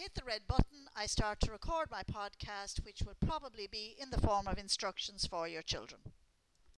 hit the red button, I start to record my podcast, which will probably be in the form of instructions for your children.